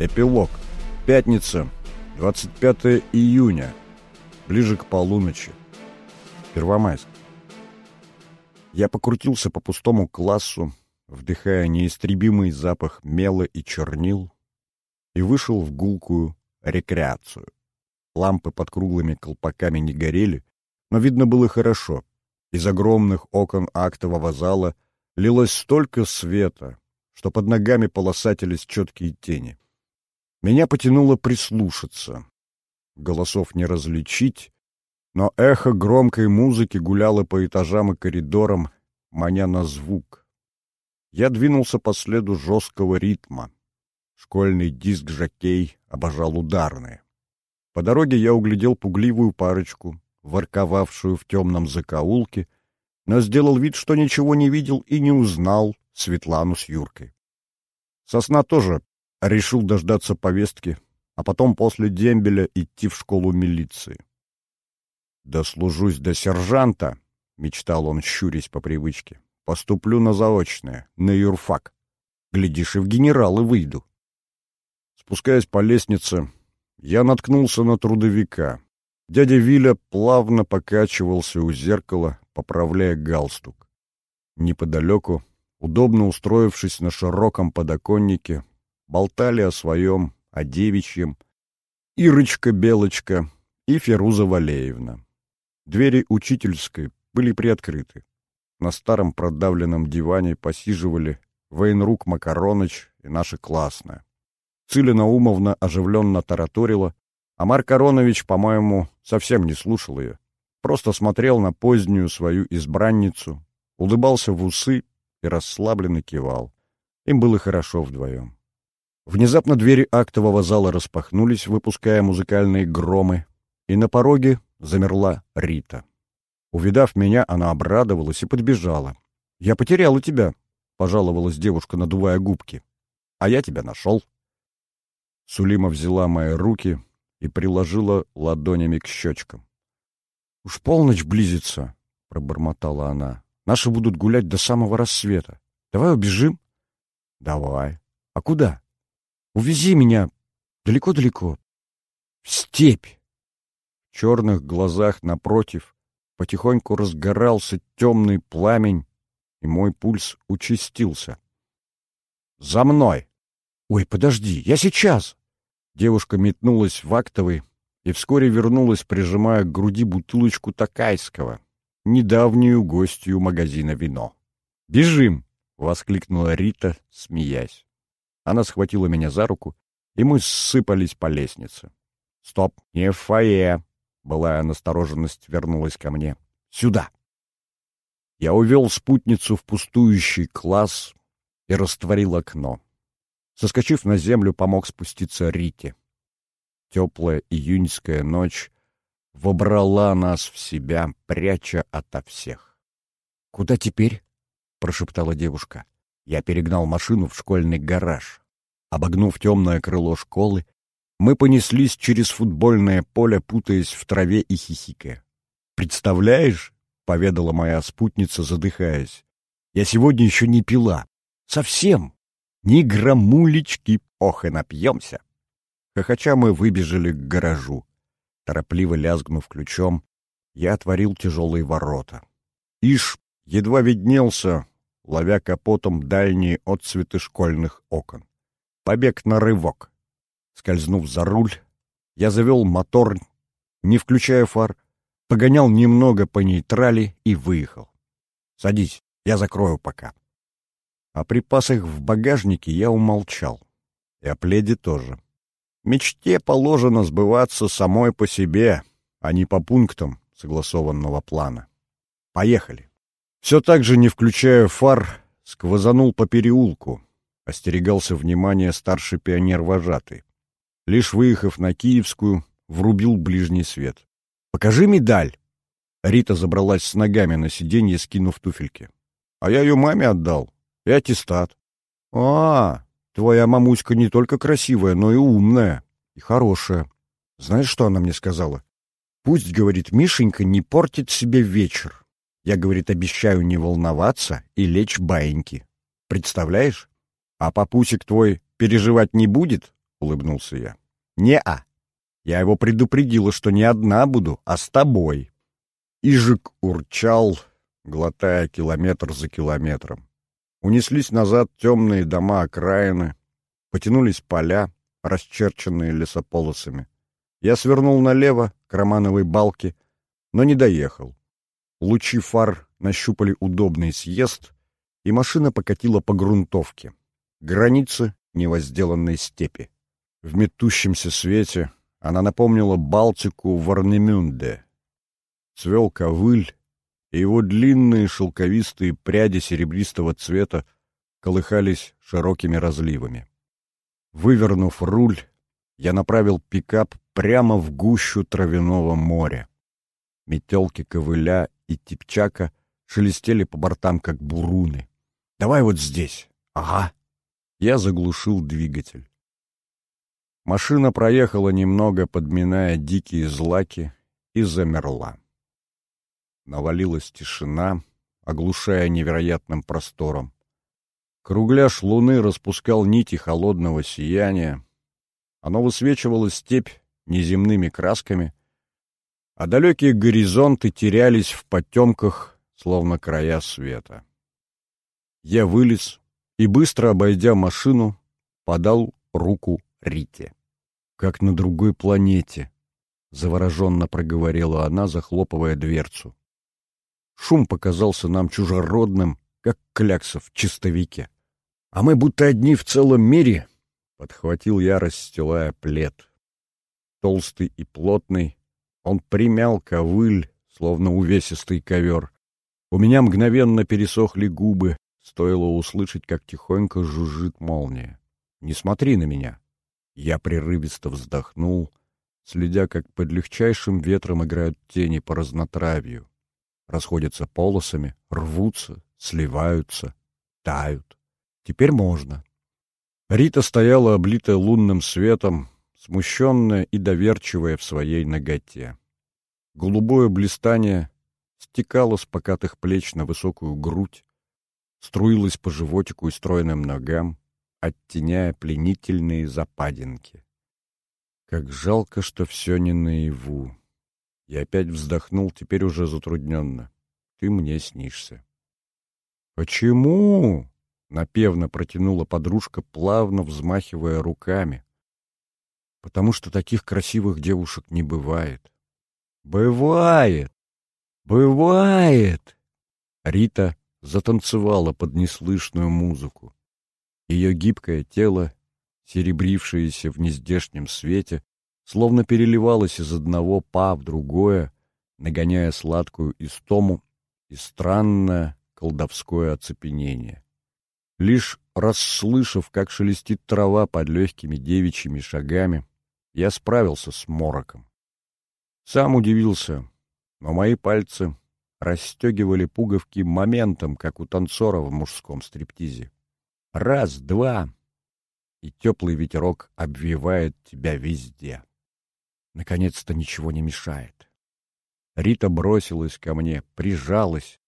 Эпилог. Пятница, 25 июня. Ближе к полуночи. Первомайск. Я покрутился по пустому классу, вдыхая неистребимый запах мела и чернил, и вышел в гулкую рекреацию. Лампы под круглыми колпаками не горели, но видно было хорошо. Из огромных окон актового зала лилось столько света, что под ногами полосатились четкие тени. Меня потянуло прислушаться. Голосов не различить, но эхо громкой музыки гуляло по этажам и коридорам, маня на звук. Я двинулся по следу жесткого ритма. Школьный диск-жокей обожал ударные. По дороге я углядел пугливую парочку, ворковавшую в темном закоулке, но сделал вид, что ничего не видел и не узнал Светлану с Юркой. Сосна тоже решил дождаться повестки, а потом после дембеля идти в школу милиции. «Дослужусь до сержанта», — мечтал он, щурясь по привычке. «Поступлю на заочное, на юрфак. Глядишь, и в генералы выйду». Спускаясь по лестнице, я наткнулся на трудовика. Дядя Виля плавно покачивался у зеркала, поправляя галстук. Неподалеку, удобно устроившись на широком подоконнике, болтали о своем, о девичьем, Ирочка-Белочка и Феруза Валеевна. Двери учительской были приоткрыты. На старом продавленном диване посиживали Вейнрук Макароныч и наша классная. Циля Наумовна оживленно тараторила, а Марк Аронович, по-моему, совсем не слушал ее. Просто смотрел на позднюю свою избранницу, улыбался в усы и расслабленно кивал. Им было хорошо вдвоем. Внезапно двери актового зала распахнулись, выпуская музыкальные громы, и на пороге замерла Рита. Увидав меня, она обрадовалась и подбежала. «Я потеряла тебя», — пожаловалась девушка, надувая губки. «А я тебя нашел». Сулима взяла мои руки и приложила ладонями к щечкам. «Уж полночь близится», — пробормотала она. «Наши будут гулять до самого рассвета. Давай убежим?» «Давай. А куда?» «Увези меня далеко-далеко. В степь» черных глазах напротив потихоньку разгорался темный пламень, и мой пульс участился. «За мной!» «Ой, подожди, я сейчас!» Девушка метнулась в актовый и вскоре вернулась, прижимая к груди бутылочку такайского, недавнюю гостью магазина вино. «Бежим!» — воскликнула Рита, смеясь. Она схватила меня за руку, и мы ссыпались по лестнице. «Стоп! Не в фойе!» Былая настороженность вернулась ко мне. «Сюда!» Я увел спутницу в пустующий класс и растворил окно. Соскочив на землю, помог спуститься Рите. Теплая июньская ночь вобрала нас в себя, пряча ото всех. «Куда теперь?» — прошептала девушка. Я перегнал машину в школьный гараж. Обогнув темное крыло школы, мы понеслись через футбольное поле, путаясь в траве и хихикая. «Представляешь?» — поведала моя спутница, задыхаясь. «Я сегодня еще не пила. Совсем. Ни грамулечки. Ох, и напьемся!» Хохоча мы выбежали к гаражу. Торопливо лязгнув ключом, я отворил тяжелые ворота. Иш едва виднелся, ловя капотом дальние отцветы школьных окон. Побег на рывок. Скользнув за руль, я завел мотор, не включая фар, погонял немного по нейтрали и выехал. «Садись, я закрою пока». О припасах в багажнике я умолчал. И о пледе тоже. Мечте положено сбываться самой по себе, а не по пунктам согласованного плана. Поехали. Все так же, не включая фар, сквозанул по переулку. Остерегался внимания старший пионер-вожатый. Лишь выехав на Киевскую, врубил ближний свет. «Покажи медаль!» Рита забралась с ногами на сиденье, скинув туфельки. «А я ее маме отдал. И аттестат». «А, твоя мамуська не только красивая, но и умная. И хорошая. Знаешь, что она мне сказала? Пусть, говорит, Мишенька не портит себе вечер. Я, говорит, обещаю не волноваться и лечь баиньки. Представляешь? А папусик твой переживать не будет? — улыбнулся я. «Не-а. Я его предупредила, что не одна буду, а с тобой». Ижик урчал, глотая километр за километром. Унеслись назад темные дома окраины, потянулись поля, расчерченные лесополосами. Я свернул налево, к Романовой балке, но не доехал. Лучи фар нащупали удобный съезд, и машина покатила по грунтовке. Границы невозделанной степи. В метущемся свете она напомнила Балтику Варнемюнде. Цвел ковыль, и его длинные шелковистые пряди серебристого цвета колыхались широкими разливами. Вывернув руль, я направил пикап прямо в гущу травяного моря. Метелки ковыля и типчака шелестели по бортам, как буруны. «Давай вот здесь!» «Ага!» Я заглушил двигатель. Машина проехала немного, подминая дикие злаки, и замерла. Навалилась тишина, оглушая невероятным простором. Кругляш луны распускал нити холодного сияния. Оно высвечивало степь неземными красками, а далекие горизонты терялись в потемках, словно края света. Я вылез и, быстро обойдя машину, подал руку Рите. «Как на другой планете», — завороженно проговорила она, захлопывая дверцу. Шум показался нам чужеродным, как клякса в чистовике. «А мы будто одни в целом мире», — подхватил я, расстилая плед. Толстый и плотный, он примял ковыль, словно увесистый ковер. У меня мгновенно пересохли губы, стоило услышать, как тихонько жужжит молния. «Не смотри на меня!» Я прерывисто вздохнул, следя, как под легчайшим ветром играют тени по разнотравью расходятся полосами, рвутся, сливаются, тают. Теперь можно. Рита стояла, облитая лунным светом, смущенная и доверчивая в своей ноготе. Голубое блистание стекало с покатых плеч на высокую грудь, струилось по животику и стройным ногам, оттеняя пленительные западинки. Как жалко, что все не наяву. Я опять вздохнул, теперь уже затрудненно. Ты мне снишься. Почему? Напевно протянула подружка, плавно взмахивая руками. Потому что таких красивых девушек не бывает. Бывает! Бывает! Рита затанцевала под неслышную музыку. Ее гибкое тело, серебрившееся в нездешнем свете, словно переливалась из одного па в другое, нагоняя сладкую истому и странное колдовское оцепенение. Лишь расслышав, как шелестит трава под легкими девичьими шагами, я справился с мороком. Сам удивился, но мои пальцы расстегивали пуговки моментом, как у танцора в мужском стриптизе. Раз, два, и теплый ветерок обвивает тебя везде. Наконец-то ничего не мешает. Рита бросилась ко мне, прижалась.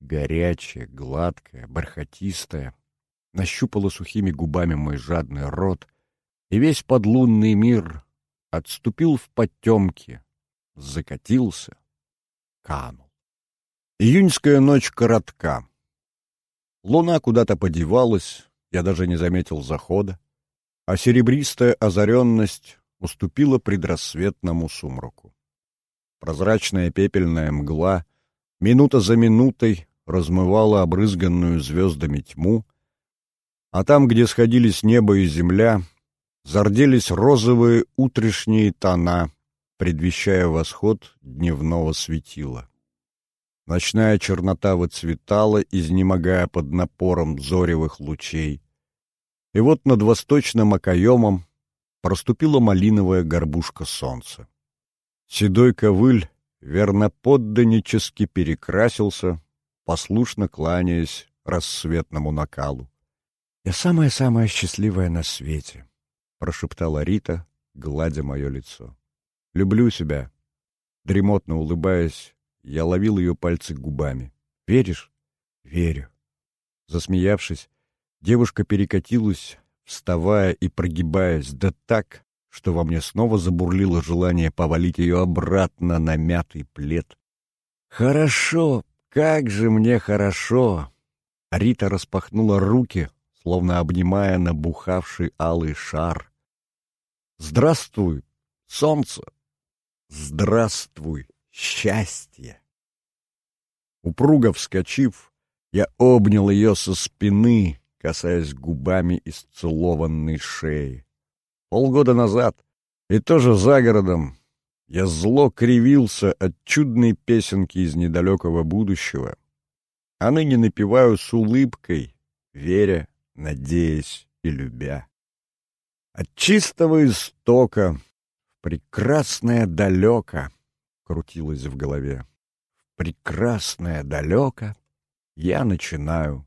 Горячая, гладкая, бархатистая. Нащупала сухими губами мой жадный рот, и весь подлунный мир отступил в потемки, закатился, канул. Июньская ночь коротка. Луна куда-то подевалась, я даже не заметил захода, а серебристая озаренность уступила предрассветному сумраку. Прозрачная пепельная мгла минута за минутой размывала обрызганную звездами тьму, а там, где сходились небо и земля, зарделись розовые утрешние тона, предвещая восход дневного светила. Ночная чернота выцветала, изнемогая под напором зоревых лучей. И вот над восточным окоемом проступила малиновая горбушка солнца. Седой ковыль верноподданнически перекрасился, послушно кланяясь рассветному накалу. «Я самая-самая счастливая на свете», — прошептала Рита, гладя мое лицо. «Люблю себя». Дремотно улыбаясь, я ловил ее пальцы губами. «Веришь?» «Верю». Засмеявшись, девушка перекатилась вставая и прогибаясь, да так, что во мне снова забурлило желание повалить ее обратно на мятый плед. «Хорошо, как же мне хорошо!» Рита распахнула руки, словно обнимая набухавший алый шар. «Здравствуй, солнце! Здравствуй, счастье!» Упруго вскочив, я обнял ее со спины, касаясь губами исцелованной шеи. Полгода назад, и тоже за городом, я зло кривился от чудной песенки из недалекого будущего, а ныне напеваю с улыбкой, веря, надеясь и любя. От чистого истока в прекрасное далеко крутилось в голове. В прекрасное далеко я начинаю